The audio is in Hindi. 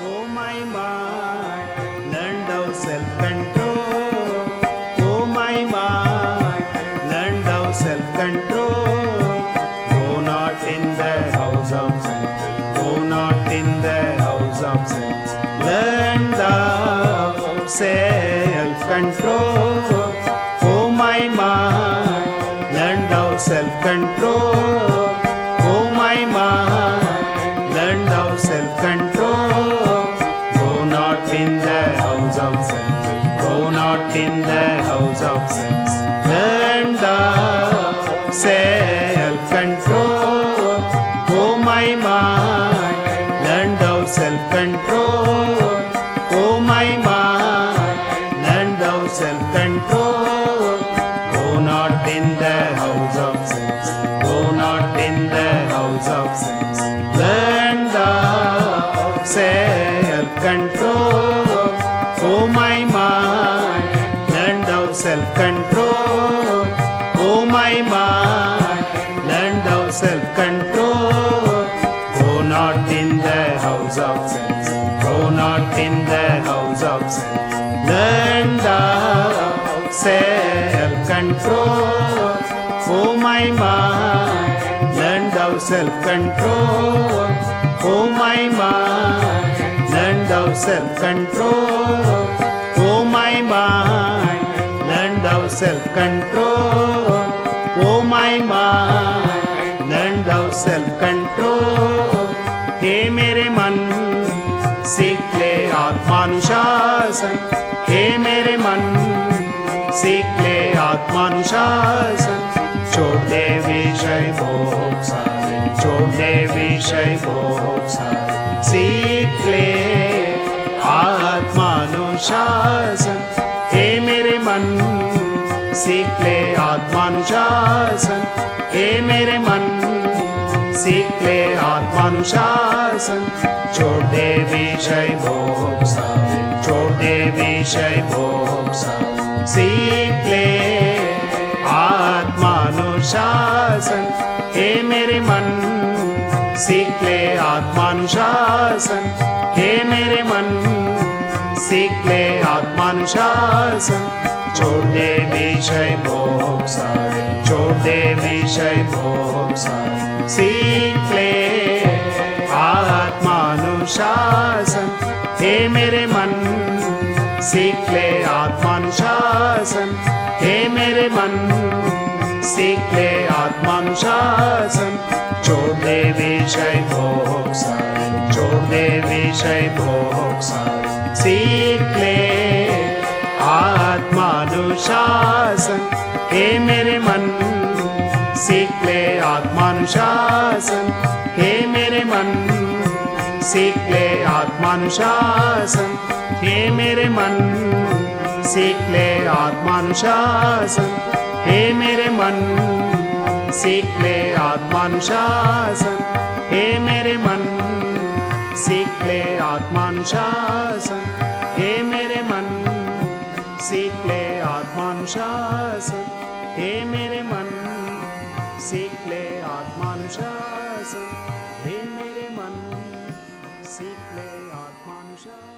Oh my mind, learn self-control. Oh my mind, learn self-control. Not in the house of not in the house of. Learn self-control. Oh my mind, learn self-control. Not in the house of sin. Go not in the house of sin. Learn thou self-control. Oh my mind, learn thou self-control. Oh my mind, learn thou self-control. Go not in the house of sins. Go not in the house of sins. Learn thou self-control. Self-control. Oh my mind, learn thou self-control. Go not in the house of sins. Go not in the house of sins. Learn thou self-control. Oh my mind, learn thou self-control. Oh my mind, learn thou self-control. Oh my mind, thou self-control. Oh my mind, learn thou self-control. हे मेरे मन सीख ले आत्मानुशासन हे मेरे मन सीख ले आत्मानुशासन छोड़ दे विषय भोग सारे छोड़ दे विषय भोग सीख ले आत्मानुशासन सीख ले आत्मानुशासन। हे मेरे मन सीख ले आत्मानुशासन। छोड़ दे विषय भोग सारे छोड़ दे विषय भोग सीख ले आत्मानुशासन। हे मेरे मन सीख ले आत्मानुशासन। हे मेरे मन सीख ले आत्मानुशासन छोड़ दे विषय भोग छोड़ दे विषय भोग सारे। सीख ले आत्मानुशासन हे मेरे मन सीख ले आत्मानुशासन हे मेरे मन सीख ले आत्मानुशासन छोड़ दे विषय भोग विषय भोग सीख ले, आत्मानुशासन। हे मेरे मन, सीख ले आत्मानुशासन। हे मेरे मन, सीख ले आत्मानुशासन। हे मेरे मन, सीख ले आत्मानुशासन। हे मेरे मन, सीख ले आत्मानुशासन। हे मेरे मन सीख ले आत्मानुशासन हे मेरे मन, सीख ले आत्मानुशासन हे मेरे मन, सीख ले आत्मानुशासन हे मेरे मन, सीख ले आत्मानुशासन